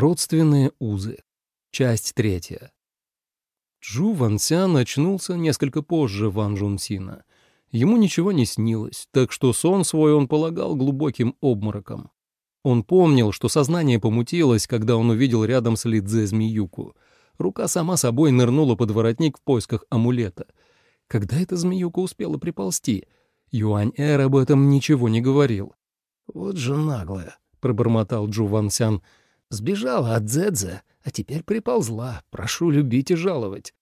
Родственные узы. Часть третья. Джу Вансян очнулся несколько позже Ван Жунсина. Ему ничего не снилось, так что сон свой он полагал глубоким обмороком. Он помнил, что сознание помутилось, когда он увидел рядом с Лидзе змеюку. Рука сама собой нырнула под воротник в поисках амулета. Когда эта змеюка успела приползти? Юань-Эр об этом ничего не говорил. «Вот же наглая», — пробормотал Джу Вансян. «Сбежала от Дзэдзе, а теперь приползла. Прошу любить и жаловать».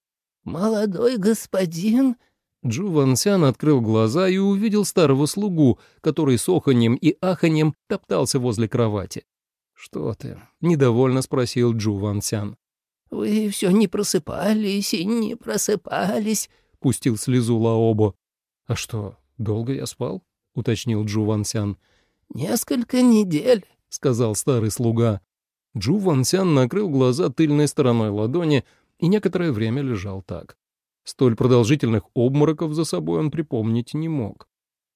«Молодой господин...» Джу Вансян открыл глаза и увидел старого слугу, который с оханьем и аханьем топтался возле кровати. «Что ты?» — недовольно спросил Джу Вансян. «Вы все не просыпались и не просыпались», — пустил слезу Лаобо. «А что, долго я спал?» — уточнил Джу Вансян. «Несколько недель», — сказал старый слуга. Джу Вансян накрыл глаза тыльной стороной ладони и некоторое время лежал так. Столь продолжительных обмороков за собой он припомнить не мог.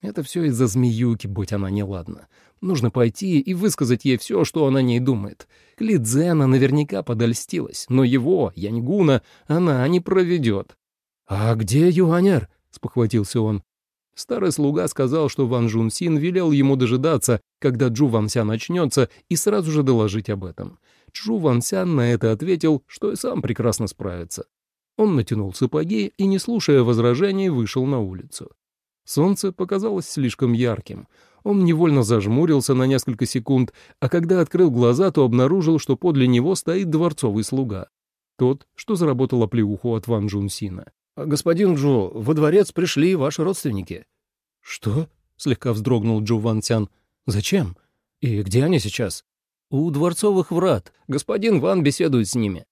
Это все из-за змеюки, будь она неладна. Нужно пойти и высказать ей все, что она о ней думает. Клидзена наверняка подольстилась, но его, Яньгуна, она не проведет. «А где Юанер?» — спохватился он. Старый слуга сказал, что Ван Жун Син велел ему дожидаться, когда Джу Ван Ся начнется, и сразу же доложить об этом. Джу Ван Сян на это ответил, что и сам прекрасно справится. Он натянул сапоги и, не слушая возражений, вышел на улицу. Солнце показалось слишком ярким. Он невольно зажмурился на несколько секунд, а когда открыл глаза, то обнаружил, что подле него стоит дворцовый слуга. Тот, что заработал оплеуху от Ван Джунсина. «Господин Джо, во дворец пришли ваши родственники». «Что?» — слегка вздрогнул Джо Ван Цян. «Зачем? И где они сейчас?» «У дворцовых врат. Господин Ван беседует с ними».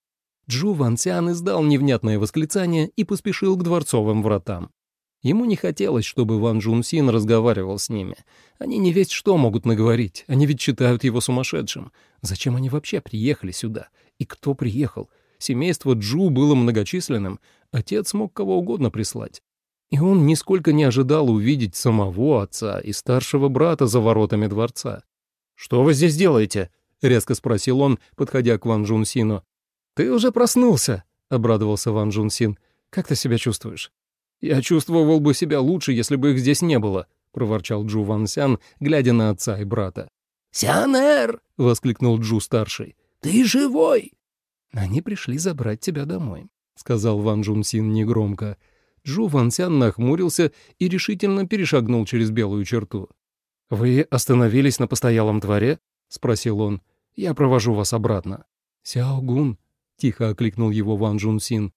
Джу Ван Цян издал невнятное восклицание и поспешил к дворцовым вратам. Ему не хотелось, чтобы Ван Джун Син разговаривал с ними. Они не весть что могут наговорить, они ведь считают его сумасшедшим. Зачем они вообще приехали сюда? И кто приехал? Семейство Джу было многочисленным, отец мог кого угодно прислать. И он нисколько не ожидал увидеть самого отца и старшего брата за воротами дворца. «Что вы здесь делаете?» — резко спросил он, подходя к Ван Джун Сину. «Ты уже проснулся», — обрадовался Ван Джун Син. «Как ты себя чувствуешь?» «Я чувствовал бы себя лучше, если бы их здесь не было», — проворчал Джу Ван Сян, глядя на отца и брата. «Сянэр!» — воскликнул Джу-старший. «Ты живой!» «Они пришли забрать тебя домой», — сказал Ван Джун Син негромко. Джу Ван Сян нахмурился и решительно перешагнул через белую черту. «Вы остановились на постоялом дворе?» — спросил он. «Я провожу вас обратно». «Сяо Гун», — тихо окликнул его Ван Джун Син.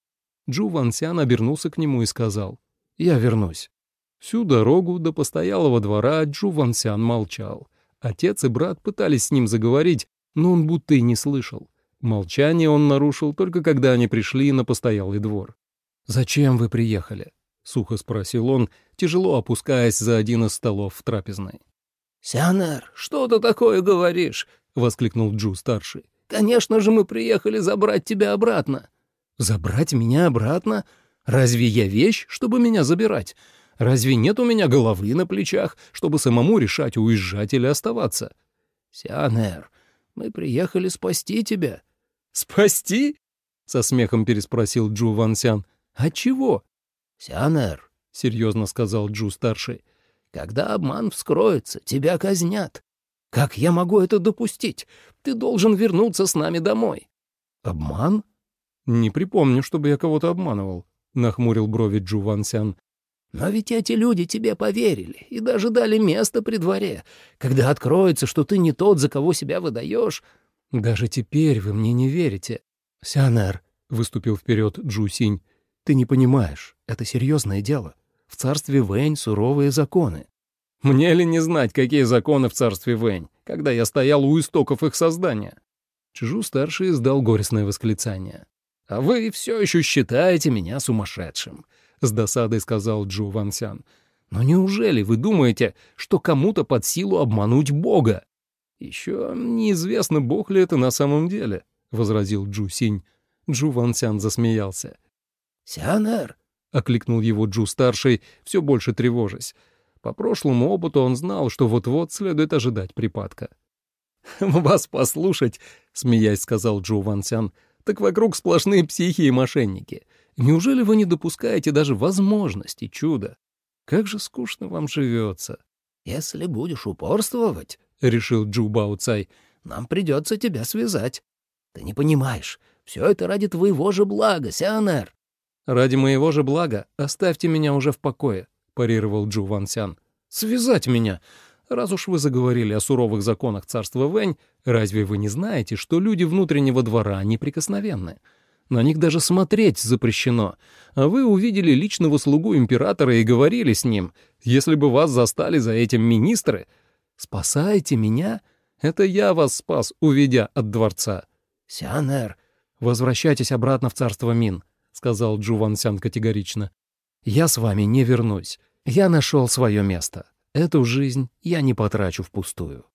Джу Ван Сян обернулся к нему и сказал, «Я вернусь». Всю дорогу до постоялого двора Джу Ван Сян молчал. Отец и брат пытались с ним заговорить, но он будто и не слышал. Молчание он нарушил только когда они пришли на постоялый двор. «Зачем вы приехали?» — сухо спросил он, тяжело опускаясь за один из столов в трапезной. «Сянер, что ты такое говоришь?» — воскликнул Джу-старший. Конечно же, мы приехали забрать тебя обратно». «Забрать меня обратно? Разве я вещь, чтобы меня забирать? Разве нет у меня головы на плечах, чтобы самому решать, уезжать или оставаться?» «Сианер, мы приехали спасти тебя». «Спасти?» — со смехом переспросил Джу Вансян. «А чего?» «Сианер», — серьезно сказал Джу-старший, — «когда обман вскроется, тебя казнят. Как я могу это допустить? Ты должен вернуться с нами домой». «Обман? Не припомню, чтобы я кого-то обманывал», — нахмурил брови Джу Вансян. «Но ведь эти люди тебе поверили и даже дали место при дворе. Когда откроется, что ты не тот, за кого себя выдаешь...» «Даже теперь вы мне не верите». «Сянер», — выступил вперед Джу Синь, — «ты не понимаешь, это серьезное дело. В царстве Вэнь суровые законы. Мне ли не знать, какие законы в царстве Вэнь, когда я стоял у истоков их создания? Чжу-старший издал горестное восклицание. «А вы все еще считаете меня сумасшедшим», — с досадой сказал Джу Вансян. «Но неужели вы думаете, что кому-то под силу обмануть Бога?» «Еще неизвестно, Бог ли это на самом деле», — возразил Джу Синь. Джу Вансян засмеялся. «Сянер», — окликнул его Джу-старший, все больше тревожась. По прошлому опыту он знал, что вот-вот следует ожидать припадка. «Вас послушать», — смеясь сказал Джу Вансян, — «так вокруг сплошные психи и мошенники. Неужели вы не допускаете даже возможности чуда? Как же скучно вам живется». «Если будешь упорствовать», — решил Джу Бао Цай, — «нам придется тебя связать. Ты не понимаешь, все это ради твоего же блага, Сианер». «Ради моего же блага оставьте меня уже в покое», — парировал Джу Вансян. «Связать меня? Раз уж вы заговорили о суровых законах царства Вэнь, разве вы не знаете, что люди внутреннего двора неприкосновенны? На них даже смотреть запрещено. А вы увидели личного слугу императора и говорили с ним. Если бы вас застали за этим министры... Спасайте меня? Это я вас спас, уведя от дворца. Сианер, возвращайтесь обратно в царство Мин, — сказал Джу Вансян категорично. Я с вами не вернусь. Я нашел свое место. Эту жизнь я не потрачу впустую.